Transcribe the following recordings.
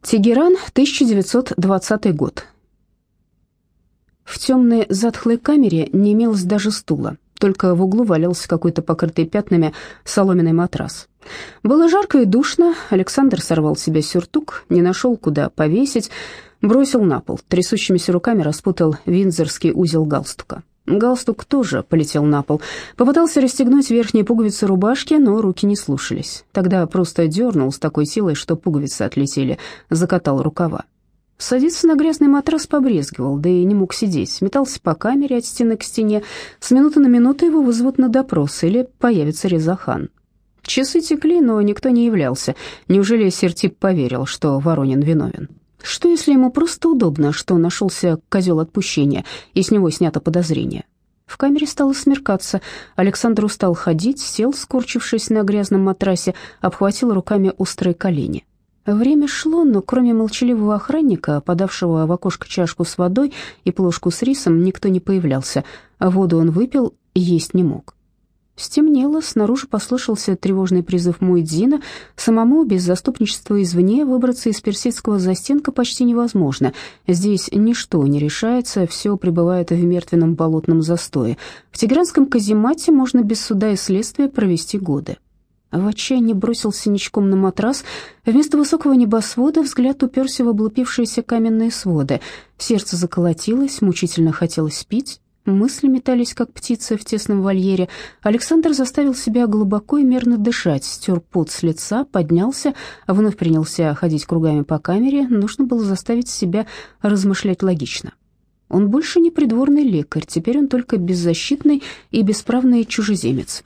Тегеран, 1920 год. В темной затхлой камере не имелось даже стула, только в углу валялся какой-то покрытый пятнами соломенный матрас. Было жарко и душно, Александр сорвал себе сюртук, не нашел, куда повесить, бросил на пол, трясущимися руками распутал винзорский узел галстука. Галстук тоже полетел на пол. Попытался расстегнуть верхние пуговицы рубашки, но руки не слушались. Тогда просто дернул с такой силой, что пуговицы отлетели, закатал рукава. Садиться на грязный матрас побрезгивал, да и не мог сидеть. Метался по камере от стены к стене. С минуты на минуту его вызовут на допрос или появится Резахан. Часы текли, но никто не являлся. Неужели Сертип поверил, что Воронин виновен? Что, если ему просто удобно, что нашелся козел отпущения, и с него снято подозрение? В камере стало смеркаться. Александр устал ходить, сел, скорчившись на грязном матрасе, обхватил руками острые колени. Время шло, но кроме молчаливого охранника, подавшего в окошко чашку с водой и плошку с рисом, никто не появлялся. Воду он выпил, есть не мог. Стемнело, снаружи послышался тревожный призыв Муэдзина. Самому без заступничества извне выбраться из персидского застенка почти невозможно. Здесь ничто не решается, все пребывает в мертвенном болотном застое. В тигранском каземате можно без суда и следствия провести годы. В отчаянии бросился ничком на матрас. Вместо высокого небосвода взгляд уперся в облупившиеся каменные своды. Сердце заколотилось, мучительно хотелось пить. Мысли метались, как птицы в тесном вольере. Александр заставил себя глубоко и мерно дышать, стер пот с лица, поднялся, вновь принялся ходить кругами по камере. Нужно было заставить себя размышлять логично. Он больше не придворный лекарь, теперь он только беззащитный и бесправный чужеземец.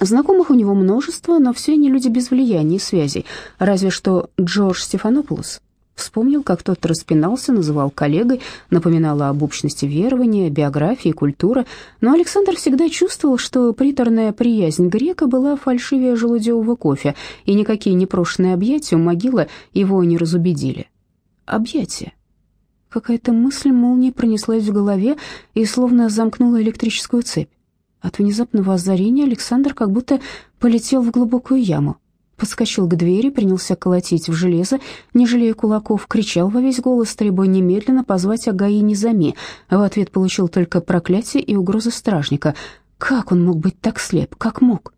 Знакомых у него множество, но все они люди без влияния и связей, разве что Джордж Стефанопoulos. Вспомнил, как тот распинался, называл коллегой, напоминал об общности верования, биографии, культуры, но Александр всегда чувствовал, что приторная приязнь грека была фальшивее желудевого кофе, и никакие непрошенные объятия у могилы его не разубедили. Объятия. Какая-то мысль молнией пронеслась в голове и словно замкнула электрическую цепь. От внезапного озарения Александр как будто полетел в глубокую яму подскочил к двери, принялся колотить в железо, не жалея кулаков, кричал во весь голос, требуя немедленно позвать Агаи Низами. В ответ получил только проклятие и угрозы стражника. Как он мог быть так слеп? Как мог?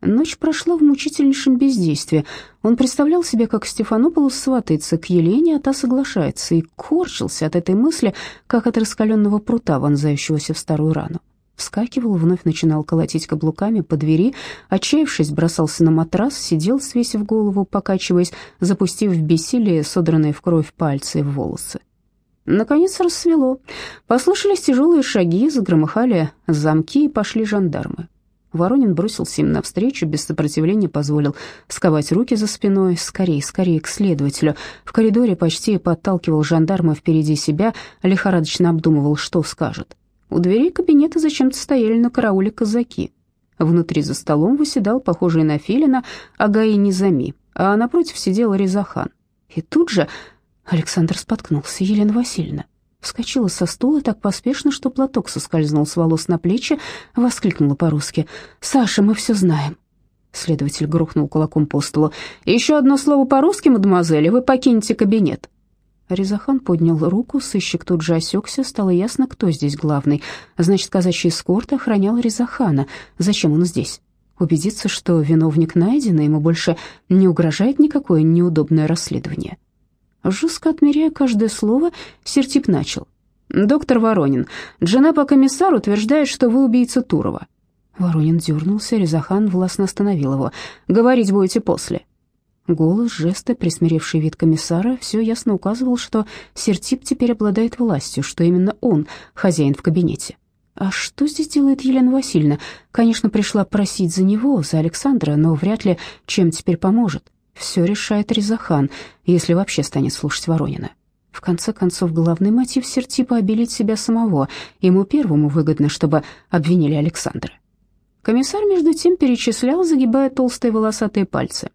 Ночь прошла в мучительнейшем бездействии. Он представлял себе, как Стефанополос сватается к Елене, а та соглашается, и корчился от этой мысли, как от раскаленного прута, вонзающегося в старую рану. Вскакивал, вновь начинал колотить каблуками по двери, отчаявшись, бросался на матрас, сидел, свесив голову, покачиваясь, запустив в бессилие содранные в кровь пальцы в волосы. Наконец рассвело. Послышались тяжелые шаги, загромыхали замки и пошли жандармы. Воронин бросился им навстречу, без сопротивления позволил сковать руки за спиной. Скорее, скорее к следователю. В коридоре почти подталкивал жандарма впереди себя, лихорадочно обдумывал, что скажет. У дверей кабинета зачем-то стояли на карауле казаки. Внутри за столом выседал, похожий на филина, Агаи Низами, а напротив сидел Резахан. И тут же Александр споткнулся. Елена Васильевна вскочила со стула так поспешно, что платок соскользнул с волос на плечи, воскликнула по-русски. «Саша, мы все знаем». Следователь грохнул кулаком по столу. «Еще одно слово по-русски, мадемуазель, и вы покинете кабинет». Резахан поднял руку, сыщик тут же осекся, стало ясно, кто здесь главный. Значит, казачий эскорт охранял Резахана. Зачем он здесь? Убедиться, что виновник найден, и ему больше не угрожает никакое неудобное расследование. Жестко отмеряя каждое слово, Сертип начал. «Доктор Воронин, жена по комиссару утверждает, что вы убийца Турова». Воронин дернулся, Резахан властно остановил его. «Говорить будете после». Голос, жесты, присмиревший вид комиссара все ясно указывал, что Сертип теперь обладает властью, что именно он хозяин в кабинете. А что здесь делает Елена Васильевна? Конечно, пришла просить за него, за Александра, но вряд ли чем теперь поможет. Все решает Резахан, если вообще станет слушать Воронина. В конце концов, главный мотив Сертипа — обелить себя самого. Ему первому выгодно, чтобы обвинили Александра. Комиссар, между тем, перечислял, загибая толстые волосатые пальцы.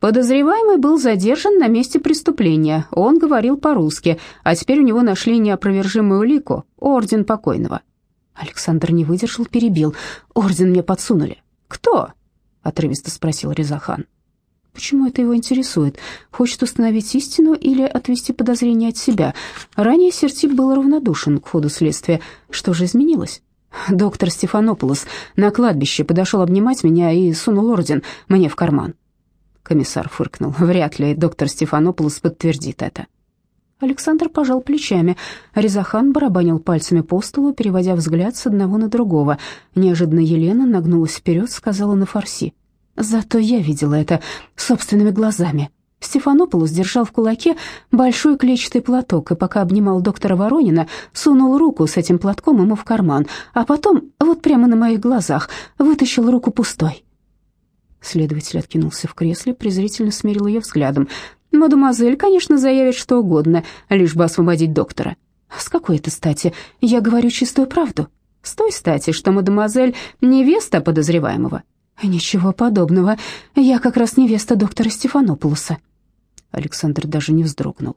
Подозреваемый был задержан на месте преступления. Он говорил по-русски, а теперь у него нашли неопровержимую улику — орден покойного. Александр не выдержал, перебил. «Орден мне подсунули». «Кто?» — отрывисто спросил Резахан. Почему это его интересует? Хочет установить истину или отвести подозрения от себя? Ранее Сертип был равнодушен к ходу следствия. Что же изменилось? Доктор Стефанополос на кладбище подошел обнимать меня и сунул орден мне в карман. Комиссар фыркнул. Вряд ли доктор Стефанополос подтвердит это. Александр пожал плечами. Резахан барабанил пальцами по столу, переводя взгляд с одного на другого. Неожиданно Елена нагнулась вперед, сказала на фарси. «Зато я видела это собственными глазами». Стефанополус держал в кулаке большой клетчатый платок, и пока обнимал доктора Воронина, сунул руку с этим платком ему в карман, а потом, вот прямо на моих глазах, вытащил руку пустой. Следователь откинулся в кресле, презрительно смерил ее взглядом. «Мадемуазель, конечно, заявит что угодно, лишь бы освободить доктора». «С какой это стати? Я говорю чистую правду». «С той стати, что мадемуазель невеста подозреваемого». «Ничего подобного. Я как раз невеста доктора Стефанопулоса». Александр даже не вздрогнул.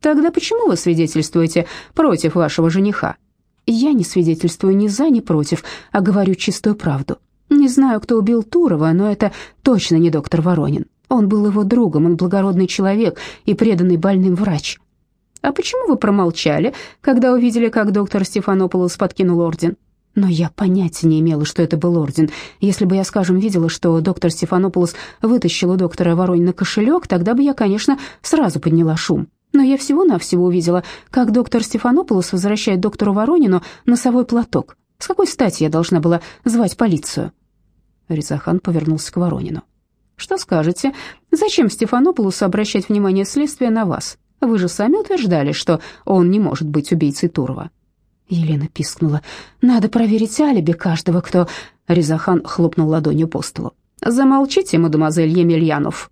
«Тогда почему вы свидетельствуете против вашего жениха?» «Я не свидетельствую ни за, ни против, а говорю чистую правду. Не знаю, кто убил Турова, но это точно не доктор Воронин. Он был его другом, он благородный человек и преданный больным врач. А почему вы промолчали, когда увидели, как доктор Стефанополос подкинул орден? Но я понятия не имела, что это был орден. Если бы я, скажем, видела, что доктор Стефанополос вытащил у доктора Воронина кошелек, тогда бы я, конечно, сразу подняла шум. Но я всего-навсего увидела, как доктор Стефанополос возвращает доктору Воронину носовой платок. С какой стати я должна была звать полицию? Ризахан повернулся к Воронину. «Что скажете? Зачем Стефанополусу обращать внимание следствия на вас? Вы же сами утверждали, что он не может быть убийцей Турова». Елена пискнула. «Надо проверить алиби каждого, кто...» Ризахан хлопнул ладонью по столу. «Замолчите, мадемуазель Емельянов».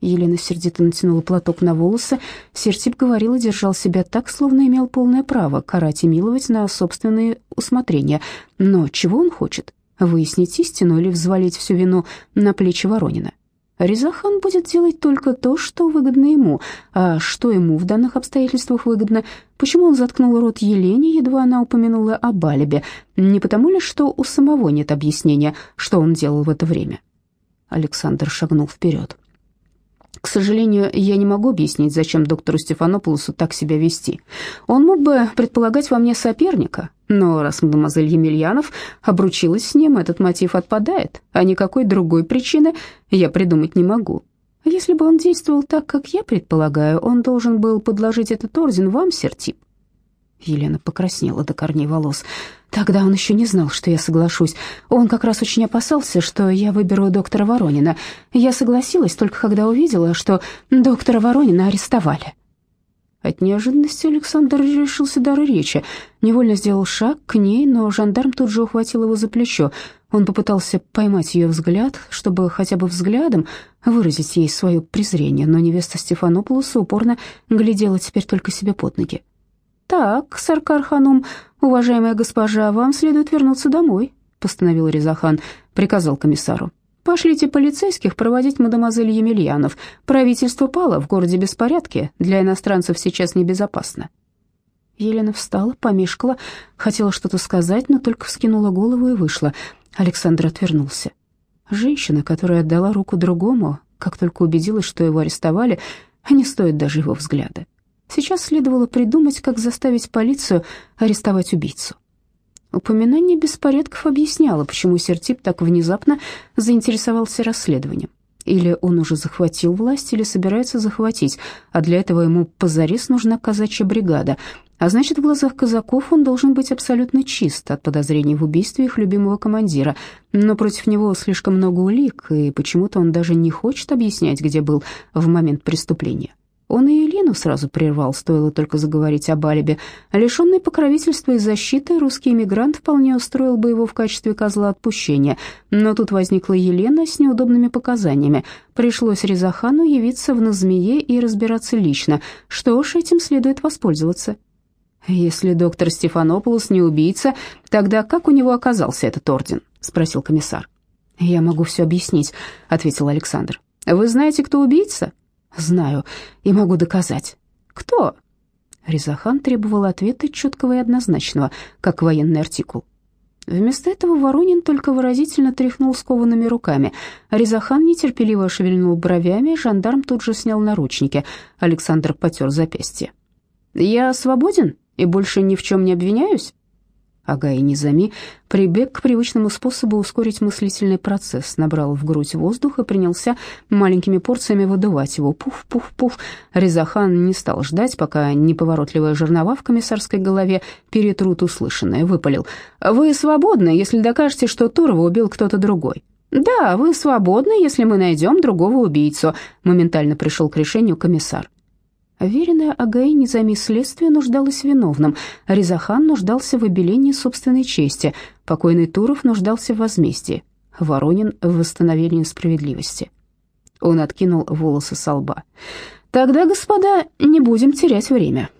Елена сердито натянула платок на волосы. Сертип говорил и держал себя так, словно имел полное право карать и миловать на собственные усмотрения. Но чего он хочет? выяснить истину или взвалить всю вину на плечи Воронина. Резахан будет делать только то, что выгодно ему. А что ему в данных обстоятельствах выгодно? Почему он заткнул рот Елене, едва она упомянула о Балебе? Не потому ли, что у самого нет объяснения, что он делал в это время? Александр шагнул вперед. К сожалению, я не могу объяснить, зачем доктору Стефанополосу так себя вести. Он мог бы предполагать во мне соперника, но раз мадемуазель Емельянов обручилась с ним, этот мотив отпадает, а никакой другой причины я придумать не могу. Если бы он действовал так, как я предполагаю, он должен был подложить этот орден вам, Сертип. Елена покраснела до корней волос. Тогда он еще не знал, что я соглашусь. Он как раз очень опасался, что я выберу доктора Воронина. Я согласилась только когда увидела, что доктора Воронина арестовали. От неожиданности Александр решился дары речи. Невольно сделал шаг к ней, но жандарм тут же ухватил его за плечо. Он попытался поймать ее взгляд, чтобы хотя бы взглядом выразить ей свое презрение, но невеста Стефанополуса упорно глядела теперь только себе под ноги. «Так, Саркар-ханум, уважаемая госпожа, вам следует вернуться домой», постановил Резахан, приказал комиссару. «Пошлите полицейских проводить мадемуазель Емельянов. Правительство пало, в городе беспорядки, для иностранцев сейчас небезопасно». Елена встала, помешкала, хотела что-то сказать, но только вскинула голову и вышла. Александр отвернулся. Женщина, которая отдала руку другому, как только убедилась, что его арестовали, не стоит даже его взгляда. Сейчас следовало придумать, как заставить полицию арестовать убийцу. Упоминание беспорядков объясняло, почему Сертип так внезапно заинтересовался расследованием. Или он уже захватил власть, или собирается захватить, а для этого ему позарез нужна казачья бригада. А значит, в глазах казаков он должен быть абсолютно чист от подозрений в убийстве их любимого командира. Но против него слишком много улик, и почему-то он даже не хочет объяснять, где был в момент преступления. Он и Елену сразу прервал, стоило только заговорить об алибе. Лишенный покровительства и защиты, русский эмигрант вполне устроил бы его в качестве козла отпущения. Но тут возникла Елена с неудобными показаниями. Пришлось Резахану явиться в Назмее и разбираться лично. Что ж, этим следует воспользоваться. «Если доктор Стефанополос не убийца, тогда как у него оказался этот орден?» — спросил комиссар. «Я могу все объяснить», — ответил Александр. «Вы знаете, кто убийца?» Знаю и могу доказать. Кто? Резахан требовал ответа четкого и однозначного, как военный артикул. Вместо этого Воронин только выразительно тряхнул скованными руками. Резахан нетерпеливо шевельнул бровями, жандарм тут же снял наручники. Александр потер запястье. «Я свободен и больше ни в чем не обвиняюсь?» Ага и Низами прибег к привычному способу ускорить мыслительный процесс, набрал в грудь воздух и принялся маленькими порциями выдувать его. Пуф-пуф-пуф. Резахан не стал ждать, пока неповоротливая жернова в комиссарской голове перетрут услышанное, выпалил. «Вы свободны, если докажете, что Турова убил кто-то другой». «Да, вы свободны, если мы найдем другого убийцу», моментально пришел к решению комиссар. Веренная Агаи низами следствия нуждалась в виновном, Резахан нуждался в обелении собственной чести, покойный Туров нуждался в возмездии, Воронин в восстановлении справедливости. Он откинул волосы со лба. «Тогда, господа, не будем терять время».